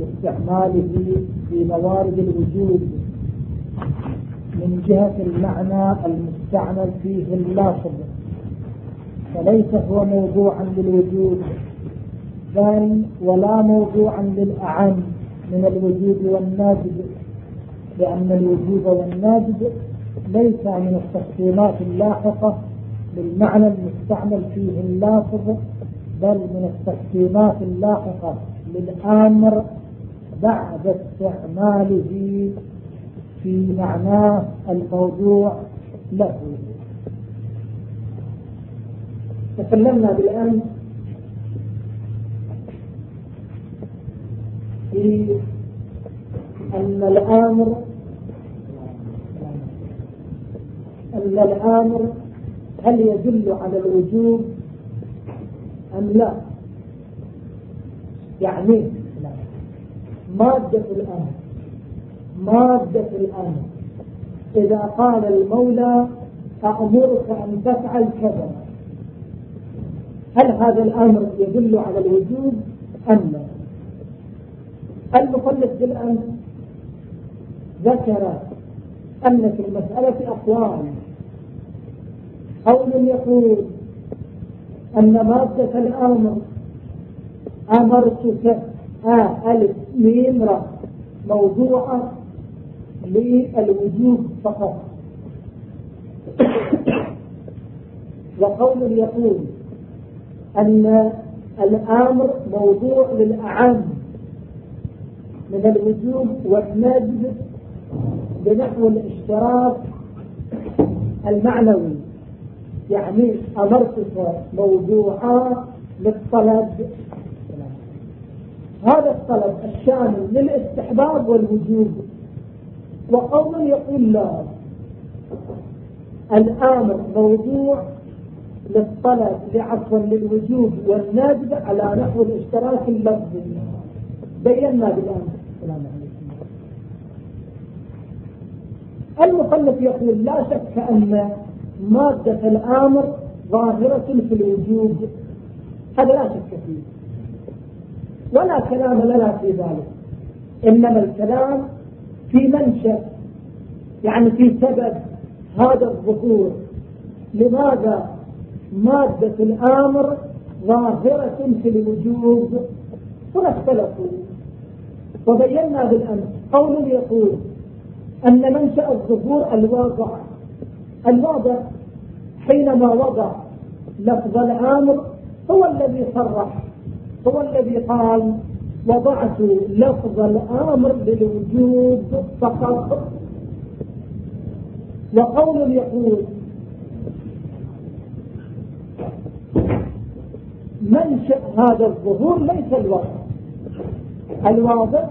لاستعماله في موارد الوجود من جهة المعنى المستعمل فيه اللافظ فليس هو موضوعا للوجود بل ولا موضوعا للأعم من الوجود والناجد لأن الوجود والناجد ليس من التقسيمات اللاحقة بالمعنى المستعمل فيه اللافظ بل من التقسيمات اللاحقة للآمر بعد استعماله في معناه الموضوع له. تكلمنا بالآن في أن الآمر أن الآمر هل يدل على الوجوب أم لا؟ يعني مادة الأمر. مادة الأمر. إذا قال المولى أأمرك أن تفعل كذا. هل هذا الأمر يدل على الوجوب؟ أم لا؟ المخلص بالأمر ذكر أن في المسألة أقوال. قول يقول أن مادة الأمر أمرتك آه ألف ميم را. موضوعة للوجوب فقط. وقول يقول أن الأمر موضوع للأعم من الوجوب والنجد بنحو الاشتراك المعنوي. يعني أمرتك موضوعا للطلب هذا الطلب الشامل للاستحباب والوجوب وقول يقول لا. الآمر موضوع للطلب لعفوا للوجوب والنادب على نحو الاشتراك اللفظي. بينا بالآن. السلام عليكم. يقول لا شك أن مادة الآمر ظاهرة في الوجود. هذا لا شك فيه. ولا كلام لنا في ذلك. إنما الكلام في منشأ يعني في سبب هذا الظهور. لماذا؟ مادة الآمر ظاهرة في الوجود هنا اختلفوا. وبينا بالأمس قول يقول أن منشأ الظهور الواضع الواضع حينما وضع لفظ الآمر هو الذي صرح. هو الذي قال وضعت لفظ الأمر للوجود فقط. وقول يقول منشأ هذا الظهور ليس الواضح الواضح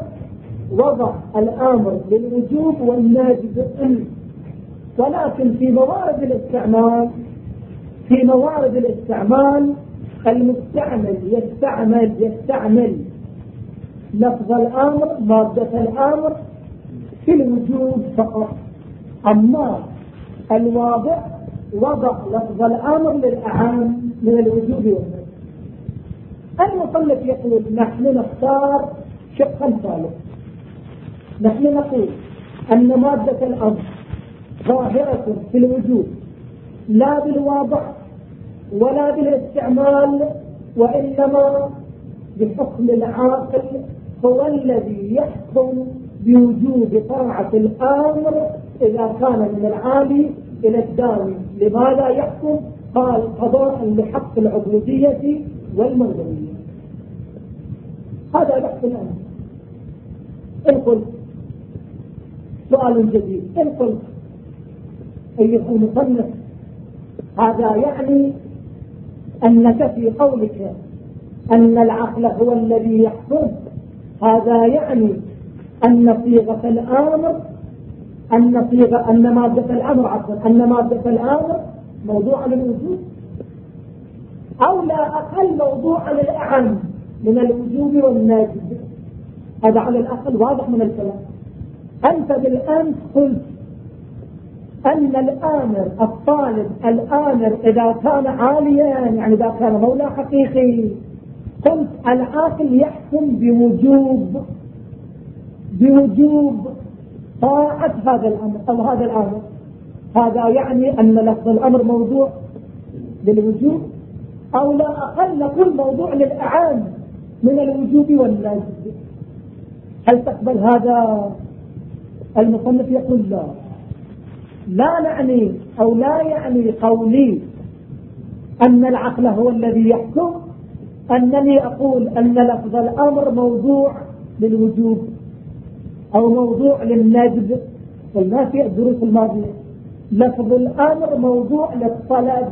وضع الأمر للوجوب والناجد ولكن في موارد الاستعمال في موارد الاستعمال المستعمل يستعمل يستعمل. لفظ الأمر مادة الأمر في الوجود فقط. أما الواضع وضع لفظ الأمر للاعام من الوجود. والنفس يقول نحن نختار شقا ثالث نحن نقول أن مادة الأمر ظاهرة في الوجود لا بالواضع. ولا بالاستعمال وإنما بحكم العاقل هو الذي يحكم بوجود طاعة الآمر إذا كان من العالي إلى الداني لماذا يحكم؟ قال قضاء لحق العبودية والمنزلية هذا بحث الأمر إن قلت سؤال جديد إن قلت أيها هذا يعني أنك في قولك أن العقل هو الذي يحكم هذا يعني أن صيغة الأمر أن صيغة أن مادة الأمر عفوا أن مادة الأمر موضوع للوجود أو لا أقل موضوع للأعم من الوجود والناجد هذا على الأقل واضح من الكلام. أنت بالأمس قلت أن الآمر الطالب الآمر إذا كان عاليا يعني إذا كان مولى حقيقي قلت العاقل يحكم بوجوب بوجوب طاعة هذا الأمر أو هذا الأمر. هذا يعني أن لفظ الأمر موضوع للوجوب أو لا أقل نقول موضوع للأعان من الوجوب والنجد هل تقبل هذا؟ المصنف يقول لا. لا نعني أو لا يعني قولي أن العقل هو الذي يحكم أنني أقول أن لفظ الأمر موضوع للوجوب أو موضوع للنجد. في الدروس الماضية لفظ الأمر موضوع للطلب.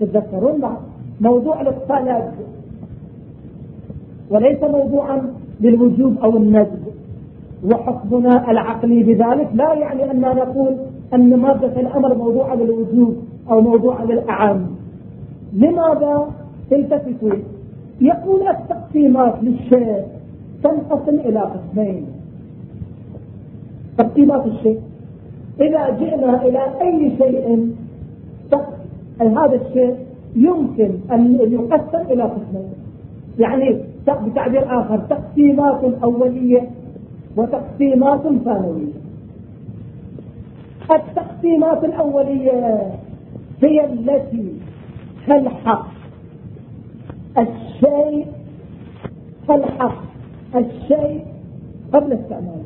تتذكرون بعض؟ موضوع للطلب. وليس موضوعا للوجوب أو النجد. وحكمنا العقلي بذلك لا يعني أننا نقول أن مادة الأمر موضوعة للوجوب أو موضوعة للأعام. لماذا التفتوا؟ يقول التقسيمات للشيء تنقسم إلى قسمين. تقسيمات الشيء. إذا جئنا إلى أي شيء هذا الشيء يمكن أن يقسم إلى قسمين. يعني بتعبير آخر تقسيمات أولية وتقسيمات ثانوية. التقسيمات الأولية هي التي تلحق الشيء تلحق الشيء قبل استعماله.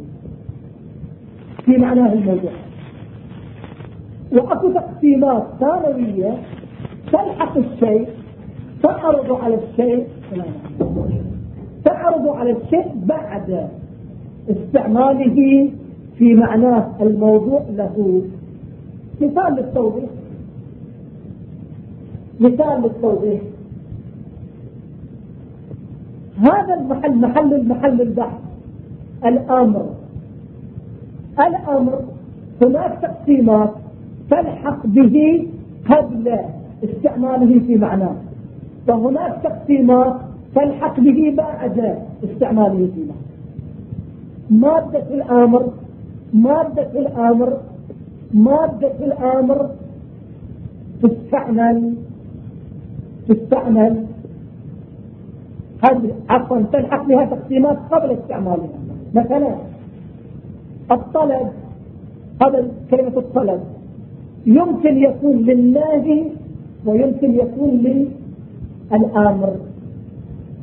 في معناه الموضوع. وأكو تقسيمات ثانوية تلحق الشيء تعرض على الشيء تعرض على الشيء بعد استعماله في معناه الموضوع له مثال للتوضيح. مثال للتوضيح. هذا المحل محل المحل البحث. الأمر. الأمر هناك تقسيمات تلحق به قبل استعماله في معناه. وهناك تقسيمات تلحق به بعد استعماله في معناه. مادة الأمر مادة الآمر مادة الآمر تستعمل تستعمل. عفوا تلحق بها تقسيمات قبل استعمالها. مثلا الطلب هذا كلمة الطلب. يمكن يكون لله ويمكن يكون للآمر.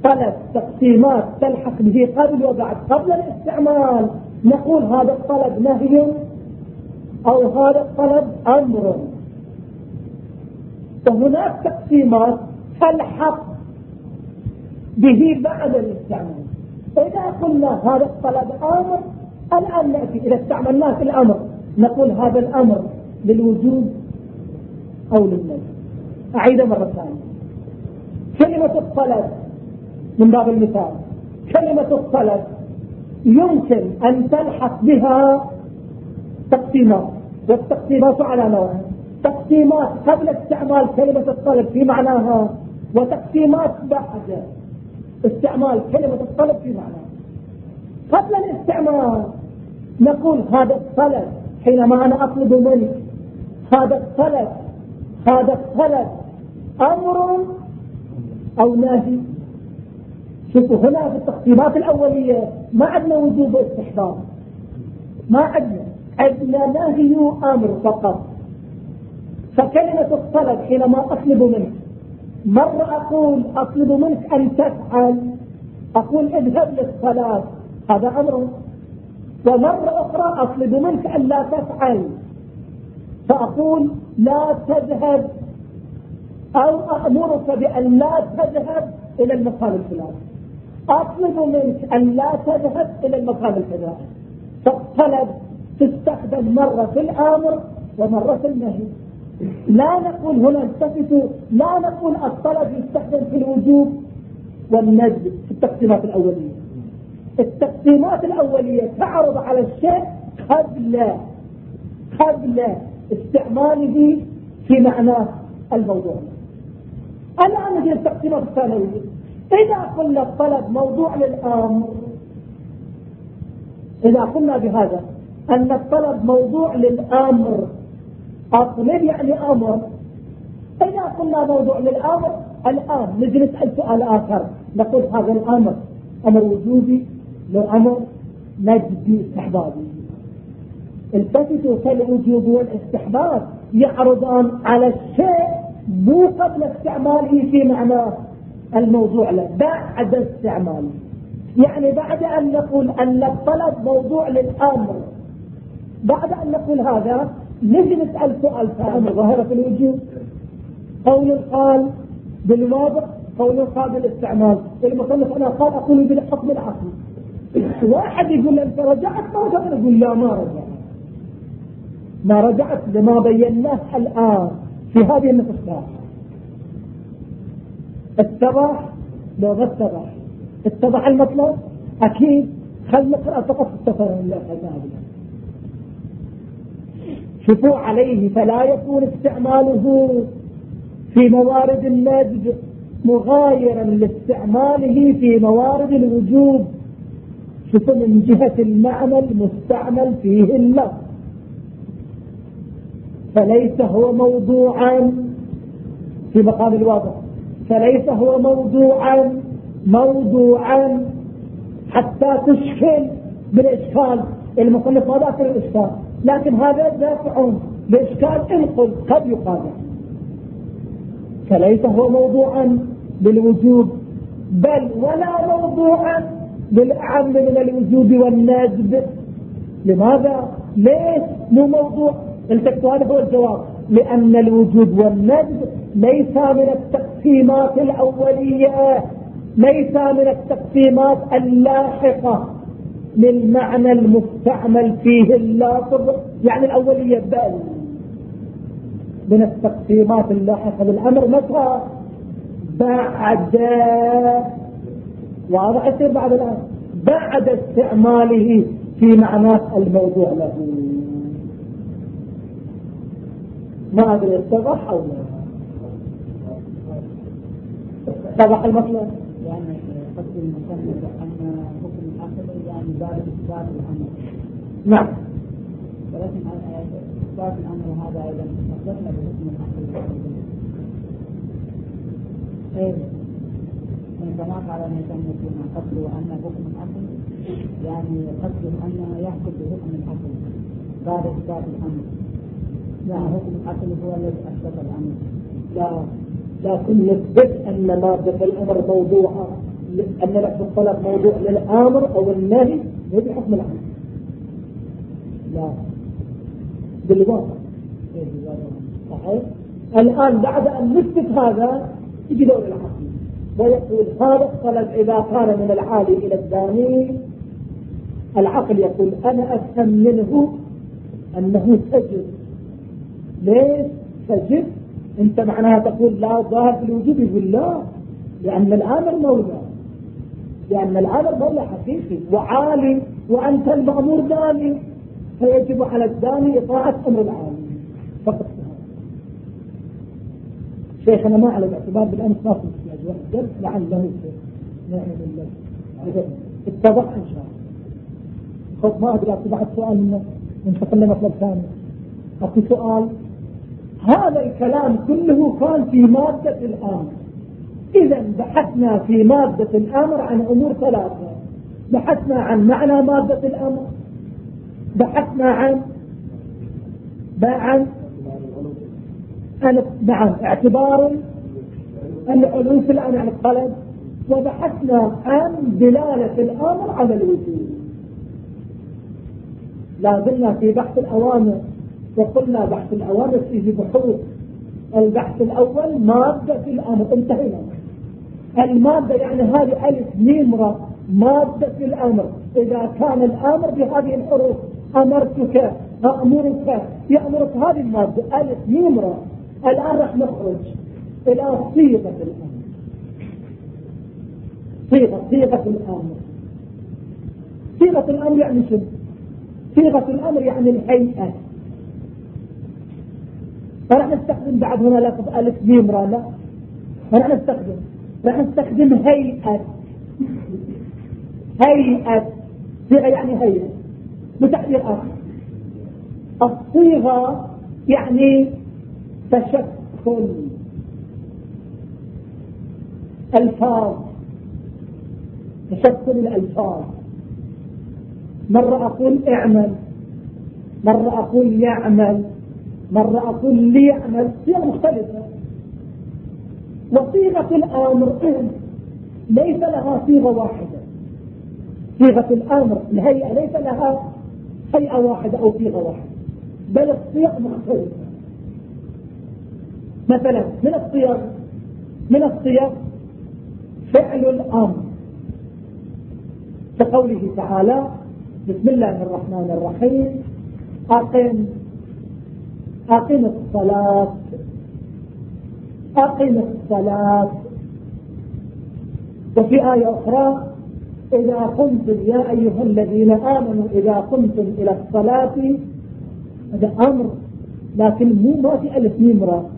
طلب تقسيمات تلحق به قبل وبعد قبل الاستعمال. نقول هذا الطلب نهي أو هذا الطلب أمر. وهناك تقسيمات تلحق به بعد الاستعمال إذا قلنا هذا الطلب أمر الآن نأتي إذا استعملناه في الأمر. نقول هذا الأمر للوجود أو للنجم أعيد مرة ثانية. كلمة الطلب من باب المثال كلمة الطلب يمكن أن تلحق بها تقسيمات. والتقسيمات على نوعين تقسيمات قبل استعمال كلمة الطلب في معناها وتقسيمات بعد استعمال كلمة الطلب في معناها. قبل الاستعمال نقول هذا الطلب حينما أنا أطلب منك هذا الطلب هذا الطلب أمر أو نهي؟ شوفوا هنا في التقسيمات الأولية. ما عندنا وجوب استحباب ما عندنا عندنا نهي أمر فقط. فكلمة الطلب حينما أطلب منك. مرة أقول أطلب منك أن تفعل. أقول اذهب للصلاة. هذا أمر. ومرة أخرى أطلب منك أن لا تفعل. فأقول لا تذهب. أو أأمرك بأن لا تذهب إلى المكان الفلاني. أطلب منك أن لا تذهب إلى المكان الفلاني فالطلب تستخدم مرة في الآمر ومرة في النهي. لا نقول هنا التفتوا لا نقول الطلب يستخدم في الوجوب والنجد في التقسيمات الأولية. التقسيمات الأولية تعرض على الشيء قبل قبل استعماله في معناه الموضوع. الآن نجي التقسيمات الثانوية. إذا قلنا الطلب موضوع للأمر إذا قلنا بهذا أن الطلب موضوع للأمر أطلب يعني أمر. إذا قلنا موضوع للأمر الآن نجي نسأل سؤال آخر. نقول هذا الأمر أمر وجوبي لو أمر نجدي استحبابي. التفتوا كالوجوب والاستحباب يعرضان على الشيء مو قبل استعماله في معناه. الموضوع له بعد استعماله يعني بعد أن نقول أن الطلب موضوع للأمر. بعد أن نقول هذا نجي نسأل سؤال ثاني. ظاهرة الوجوب قول قال بالواضح قول قال بالاستعمال. المصنف أنا قال أقول بالحكم العقلي. واحد يقول أنت رجعت ما رجعت؟ يقول لا ما رجعت. ما رجعت لما بيناه الآن في هذه النقطة. اتضح ما اتضح اتضح المطلب أكيد خل نقرأ فقط السفر اللي أخذناه شفوا عليه فلا يكون استعماله في موارد النجد مغايرا لاستعماله في موارد الوجوب. شوفوا من جهة المعنى المستعمل فيه اللفظ فليس هو موضوعا في مقام الواضح. فليس هو موضوعا موضوعا حتى تشكل بالإشكال. المصنف ما ذاكر الإشكال. لكن هذا دافع بإشكال انقل قد يقال. فليس هو موضوعا بالوجوب بل ولا موضوعا بالأعم من الوجوب والندب لماذا؟ ليش مو موضوع؟ التكتوا هذا هو الجواب. لأن الوجود والندب ليس من التقسيمات الأولية ليس من التقسيمات اللاحقة. للمعنى المستعمل فيه اللافظ يعني الأولية بل من التقسيمات اللاحقة للأمر. متى؟ بعد واضح يصير بعد الآن. بعد استعماله في معناه الموضوع له. ما أدري اتضح أو لا اتضح المطلب يعني قصد المصنف أن حكم الأصل يعني باب إثبات الأمر. نعم. ولكن إثبات الأمر هذا أيضا أثبتنا بحكم الأصل إيه يعني كما قال المصنف فيما قصده أن حكم الأصل يعني قصده أن يحكم بحكم الأصل بعد إثبات الأمر. لا حكم الأصل هو الذي أثبت الأمر. لا لكن نثبت أن مادة الأمر موضوعة أن لفظ الطلب موضوع للآمر أو النهي هو بحكم الأمر لا. بالواقع. صحيح؟ الآن بعد أن نثبت هذا يجي دور العقل ويقول هذا الطلب إذا كان من العالي إلى الداني العقل يقول أنا أفهم منه أنه سجد ليش سجد انت معناها تقول لا ظاهر في الوجود يقول لا؟ لأن الآمر مولى. لأن الآمر مولى حقيقي. وعالي. وأنت المأمور داني فيجب على الداني إطاعة أمر العالي فقط شيخنا ما على الاعتبار بالأمس ما في احتياج واحد لعله نعم بالله اتضح إن شاء الله. خذ ما أدري بعد سؤال منك ننتقل لمطلب ثاني. أكو سؤال هذا الكلام كله كان في مادة الأمر. إذا بحثنا في مادة الأمر عن أمور ثلاثة. بحثنا عن معنى مادة الأمر. بحثنا عن عن نعم اعتبار العلو في الأمر عن الطلب وبحثنا عن دلالة الأمر على الوجود. لا زلنا في بحث الأوامر. وقلنا بحث الأوامر فيه بحوث البحث الأول مادة الأمر. انتهينا. المادة يعني هذه ألف ميم مادة الأمر. إذا كان الأمر بهذه الحروف أمرتك أأمرك يأمرك هذه المادة. ألف ميم الآن راح نخرج إلى صيغة الأمر. صيغة صيغة الأمر. صيغة الأمر يعني شنو؟ صيغة الأمر يعني الهيئة. فراح نستخدم بعد هنا لفظ ألف ميم را لا. فراح نستخدم. راح نستخدم هيئة. هيئة. صيغة يعني هيئة. بتعبير آخر. الصيغة يعني تشكل. ألفاظ. تشكل الألفاظ. مرة أقول اعمل. مرة أقول يعمل. مرة أقول ليعمل صيغة مختلفة وصيغة الأمر ليس لها صيغة واحدة. صيغة الأمر الهيئة ليس لها هيئة واحدة أو صيغة واحدة بل الصيغ مختلفة مثلا من الصيغ من الصيغ فعل الأمر. كقوله تعالى بسم الله الرحمن الرحيم أقم أقم الصلاة. أقم الصلاة. وفي آية أخرى إذا قمتم يا أيها الذين آمنوا إذا قمتم إلى الصلاة هذا أمر لكن مو ما في ألف نمرة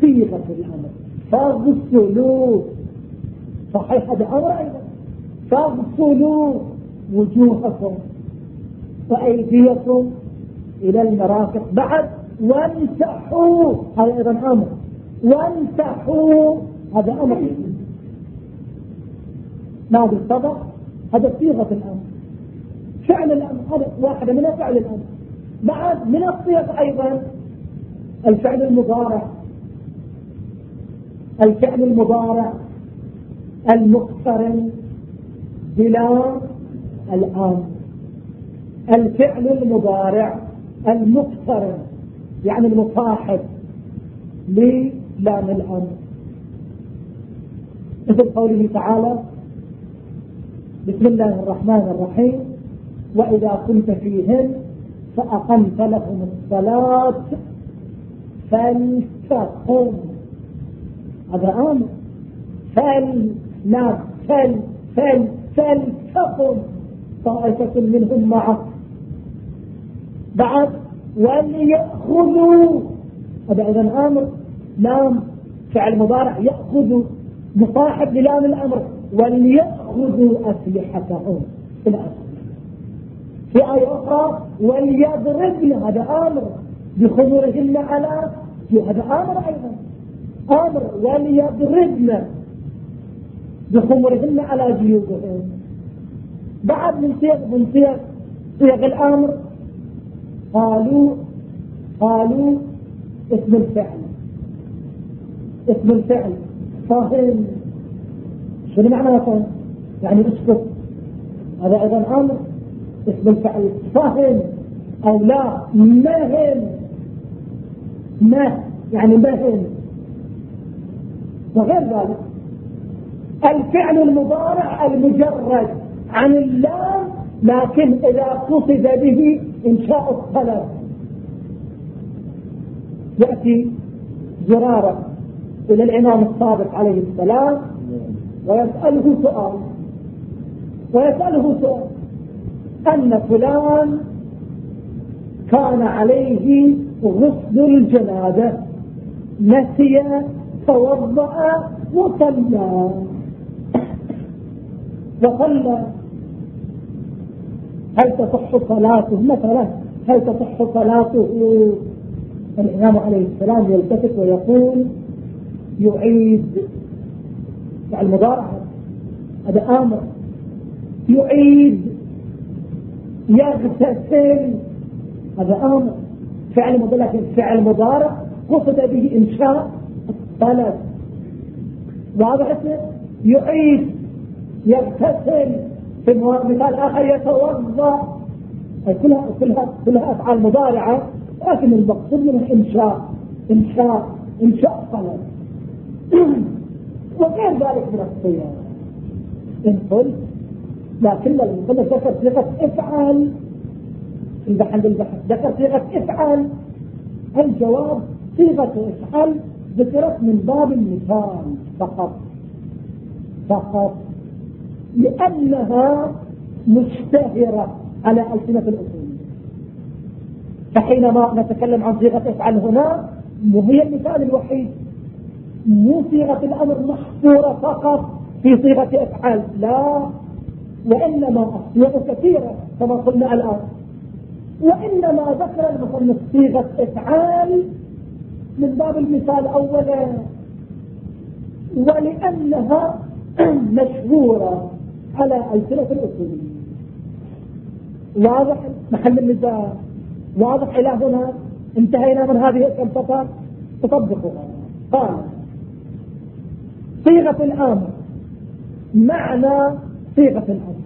صيغة الأمر. فاغسلوا صحيح هذا أمر أيضا. فاغسلوا وجوهكم. وأيديكم. إلى المرافق بعد. وامسحوا هذا أيضا أمر. وامسحوا هذا أمر. ما بالصدق هذا صيغة الأمر. فعل الأمر. هذا واحدة من فعل الأمر. بعد من الصيغ أيضا الفعل المضارع. الفعل المضارع المقترن بلا الآن. الفعل المضارع المقترن يعني المصاحب. للام الأمر. مثل قوله تعالى بسم الله الرحمن الرحيم وإذا كنت فيهم فأقمت لهم الصلاة فلتقم. هذا أمر. فل لا فل فل فلتقم. طائفة منهم معك. بعد وليأخذوا. هذا أيضا أمر. لام فعل مضارع يأخذ مصاحب للام الأمر. وليأخذوا أسلحتهم في الأسر في آية أخرى وليضربن. هذا أمر. بخمرهن على هذا أمر أيضا. أمر. وليضربن. بخمرهن على جيوبهن. بعد من صيغ من صيغ صيغ الأمر قالوا قالوا اسم الفعل. اسم الفعل. فاهم شنو معنى فاهم يعني اسكت. هذا أيضا أمر اسم الفعل فاهم أو لا مهم ما يعني مهم وغير ذلك الفعل المضارع المجرد عن اللام لكن إذا قصد به إنشاء الطلب يأتي زرارة إلى الإمام الصادق عليه السلام ويسأله سؤال. ويسأله سؤال. أن فلان كان عليه غسل الجنازة. نسي توضأ وصلى. وصلى. هل تصح صلاته؟ مثلا هل تصح صلاته؟ الإمام عليه السلام يلتفت ويقول يعيد. فعل مضارعة هذا آمر. يعيد. يغتسل هذا آمر. فعل مضارع فعل مضارع قصد به إنشاء الطلب. واضح يعيد. يغتسل في مثال آخر يتوضأ. كلها كلها كلها أفعال مضارعة لكن المقصود منها إنشاء إنشاء إنشاء طلب. وغير ذلك من الصيام. إن قلت لكن المصنف ذكر صيغة افعل. البحث البحث ذكر صيغة افعل. الجواب صيغة افعل ذكرت من باب المثال فقط. فقط. لأنها مشتهرة على ألسنة الأصول. فحينما نتكلم عن صيغة افعل هنا مو هي المثال الوحيد. مو صيغة الأمر محصورة فقط في صيغة افعل لا. وإنما الصيغ كثيرة كما قلنا الآن. وإنما ذكر المصنف صيغة افعال من باب المثال أولا. ولأنها مشهورة. على ألسنة الأصوليين واضح محل النزاع. واضح إلى هنا. انتهينا من هذه الفقط تطبقها قال صيغة الأمر معنى صيغة الأمر.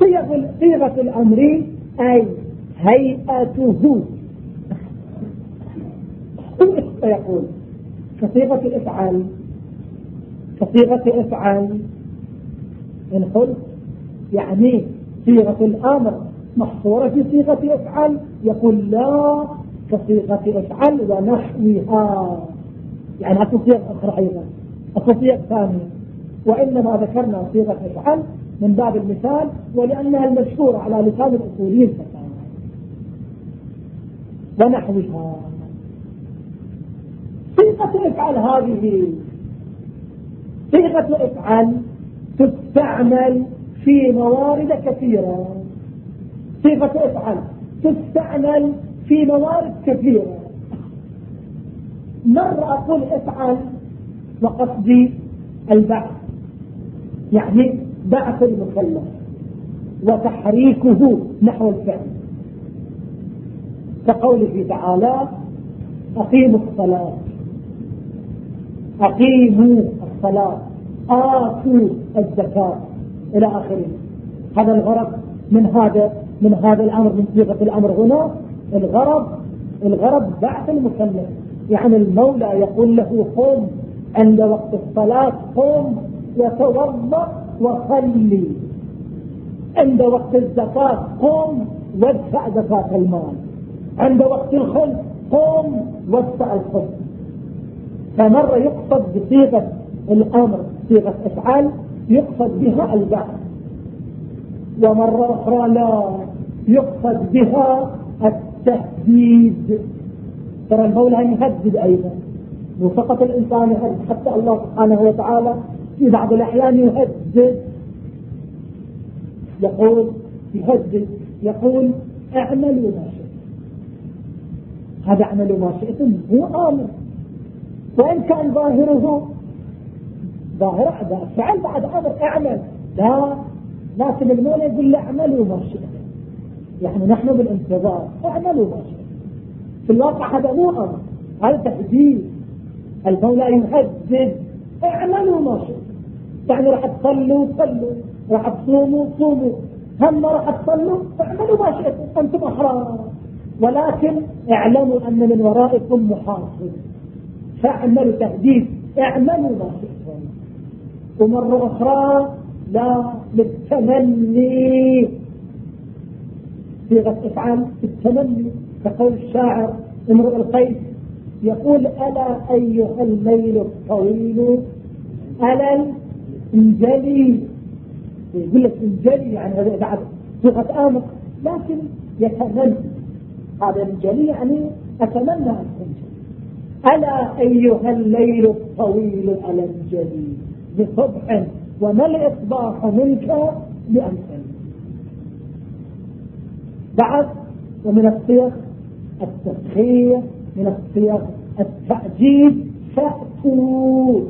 صيغة, صيغة الأمر أي هيئته. يقول كصيغة الإفعال. كصيغة إفعال إن قلت يعني صيغة الأمر محصورة في صيغة أفعل يقول لا كصيغة أفعل ونحوها. يعني أكو صيغ أخرى أيضا. أكو صيغ ثانية. وإنما ذكرنا صيغة أفعل من باب المثال ولأنها المشهورة على لسان الأصوليين ونحوها. صيغة أفعل هذه. صيغة أفعل تستعمل في موارد كثيرة. صيغة أفعل. تستعمل في موارد كثيرة. مرة أقول أفعل وقصدي البعث. يعني بعث المكلف. وتحريكه نحو الفعل. كقوله تعالى أقيموا الصلاة. أقيموا الصلاة. آتوا الزكاة إلى آخره. هذا الغرض من هذا من هذا الأمر من صيغة الأمر هنا. الغرض الغرض بعث المكلف. يعني المولى يقول له قم عند وقت الصلاة قم وتوضا وصلي. عند وقت الزكاة قم وادفع زكاة المال. عند وقت الخلق قم وادفع الخلق فمرة يقصد بصيغة الأمر. صيغة أفعال يقصد بها البعث ومرة أخرى لا يقصد بها التهديد. ترى المولى يهدد أيضا. مو فقط الإنسان يهدد حتى الله سبحانه وتعالى في بعض الأحيان يهدد. يقول يهدد يقول اعملوا ما شئتم. هذا اعملوا ما شئتم هو آمر وإن كان ظاهره ظاهر فعل بعد أمر أعمل. لا لكن المولى يقول له أعملوا ما شئتم يعني نحن بالانتظار. أعملوا ما شئتم في الواقع هذا مو أمر. هذا تهديد المولى يهدد أعملوا ما شئتم يعني راح تصلوا صلوا. راح تصوموا صوموا. هم راح تصلوا أعملوا ما شئتم أنتم أحرار. ولكن اعلموا أن من ورائكم محافظ فاعملوا تهديد اعملوا ما شئتم ومرة أخرى لا للتمني صيغة أفعال التمني كقول الشاعر امرؤ القيس يقول ألا أيها الليل الطويل؟ ألا انجلي يقول لك انجلي يعني بعد صيغة آمر لكن يتمنى. هذا انجلي يعني أتمنى أن تنجلي ألا أيها الليل الطويل؟ ألا انجلي بصبح وما الإصباح منك بأمثل بعد ومن الصيغ التسخير من الصيغ التعجيز فأتوا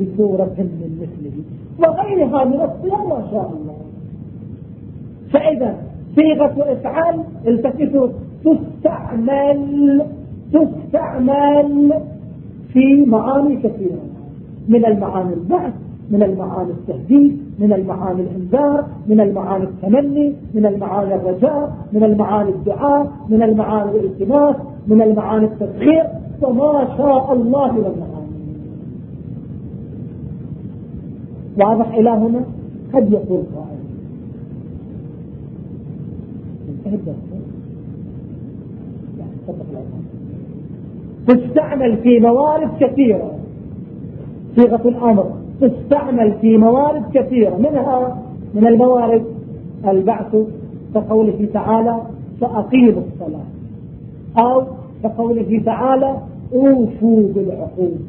بسورة من مثله. وغيرها من الصيغ ما شاء الله. فإذا صيغة إفعال التفتوا تستعمل تستعمل في معاني كثيرة. من المعاني البعث من المعاني التهديد من المعاني الإنذار من المعاني التمني من المعاني الرجاء من المعاني الدعاء من المعاني الالتماس من المعاني التسخير وما شاء الله والمعاني واضح إلى هنا؟ قد يقول قائل. تستعمل في موارد كثيرة. صيغة الأمر. تستعمل في موارد كثيرة منها من الموارد البعث كقوله تعالى فأقيموا الصلاة أو كقوله تعالى أوفوا بالعقود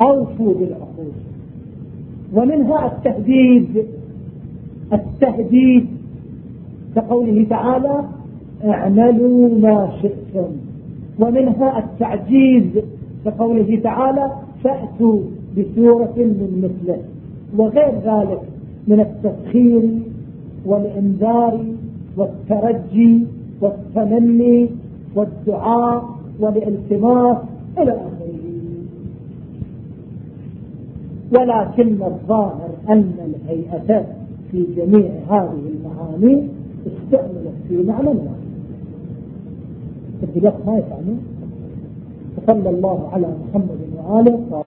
أوفوا بالعقود ومنها التهديد التهديد كقوله تعالى اعملوا ما شئتم ومنها التعجيز كقوله تعالى فأتوا بسورة من مثله. وغير ذلك من التسخير والإنذار والترجي والتمني والدعاء والالتماس إلى آخره. ولكن الظاهر أن الهيئة في جميع هذه المعاني استعملت في معنى واحد. ما يفهمون صلى الله على محمد وآله